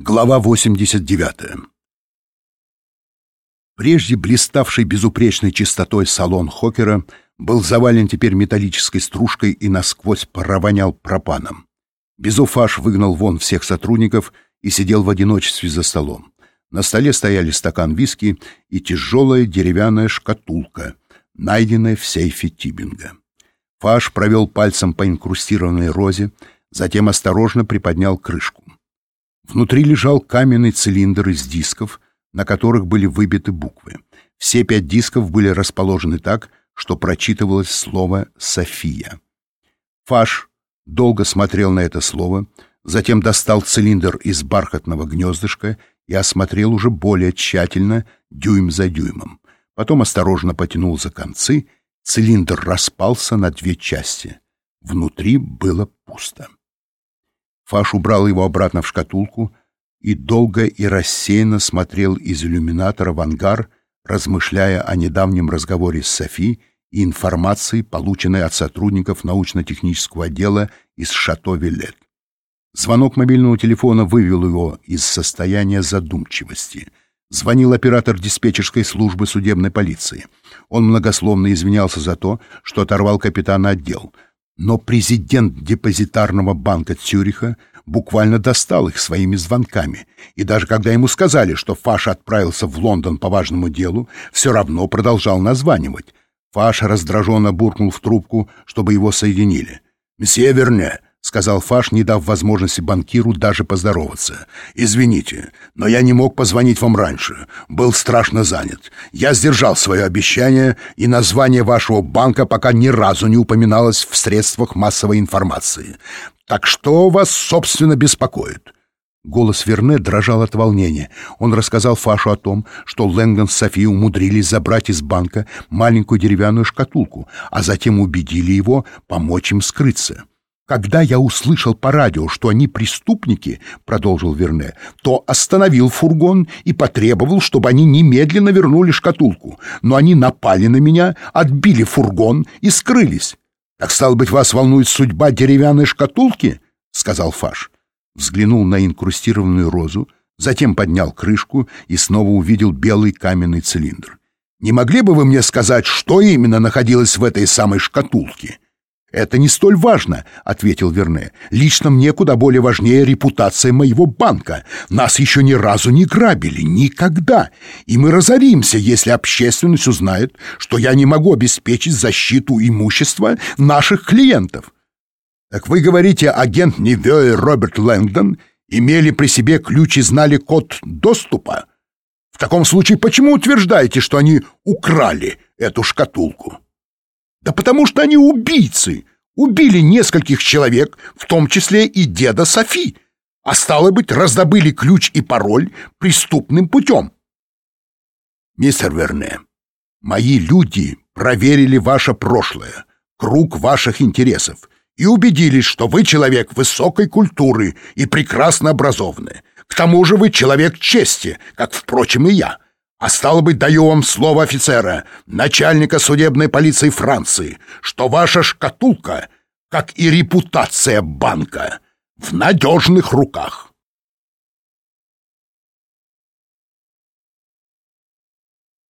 Глава 89. Прежде блиставший безупречной чистотой салон Хокера был завален теперь металлической стружкой и насквозь провонял пропаном. Безуфаш выгнал вон всех сотрудников и сидел в одиночестве за столом. На столе стояли стакан виски и тяжелая деревянная шкатулка, найденная в сейфе Тибинга. Фаш провел пальцем по инкрустированной розе, затем осторожно приподнял крышку. Внутри лежал каменный цилиндр из дисков, на которых были выбиты буквы. Все пять дисков были расположены так, что прочитывалось слово «София». Фаш долго смотрел на это слово, затем достал цилиндр из бархатного гнездышка и осмотрел уже более тщательно, дюйм за дюймом. Потом осторожно потянул за концы, цилиндр распался на две части. Внутри было пусто. Фаш убрал его обратно в шкатулку и долго и рассеянно смотрел из иллюминатора в ангар, размышляя о недавнем разговоре с Софи и информации, полученной от сотрудников научно-технического отдела из Шато Виллет. Звонок мобильного телефона вывел его из состояния задумчивости. Звонил оператор диспетчерской службы судебной полиции. Он многословно извинялся за то, что оторвал капитана отдел — но президент депозитарного банка Цюриха буквально достал их своими звонками, и даже когда ему сказали, что Фаш отправился в Лондон по важному делу, все равно продолжал названивать. Фаш раздраженно буркнул в трубку, чтобы его соединили. «Месье Верне, — сказал Фаш, не дав возможности банкиру даже поздороваться. «Извините, но я не мог позвонить вам раньше. Был страшно занят. Я сдержал свое обещание, и название вашего банка пока ни разу не упоминалось в средствах массовой информации. Так что вас, собственно, беспокоит?» Голос Верне дрожал от волнения. Он рассказал Фашу о том, что Лэнгдон с Софи умудрились забрать из банка маленькую деревянную шкатулку, а затем убедили его помочь им скрыться. «Когда я услышал по радио, что они преступники, — продолжил Верне, — то остановил фургон и потребовал, чтобы они немедленно вернули шкатулку. Но они напали на меня, отбили фургон и скрылись. Так, стало быть, вас волнует судьба деревянной шкатулки? — сказал Фаш. Взглянул на инкрустированную розу, затем поднял крышку и снова увидел белый каменный цилиндр. «Не могли бы вы мне сказать, что именно находилось в этой самой шкатулке?» «Это не столь важно», — ответил Верне. «Лично мне куда более важнее репутация моего банка. Нас еще ни разу не грабили, никогда. И мы разоримся, если общественность узнает, что я не могу обеспечить защиту имущества наших клиентов». «Так вы говорите, агент Нивё и Роберт Лэнгдон имели при себе ключ и знали код доступа? В таком случае почему утверждаете, что они украли эту шкатулку?» Да потому что они убийцы. Убили нескольких человек, в том числе и деда Софи. А стало быть, раздобыли ключ и пароль преступным путем. Мистер Верне, мои люди проверили ваше прошлое, круг ваших интересов, и убедились, что вы человек высокой культуры и прекрасно образованный. К тому же вы человек чести, как, впрочем, и я. А стало быть, даю вам слово офицера, начальника судебной полиции Франции, что ваша шкатулка, как и репутация банка, в надежных руках.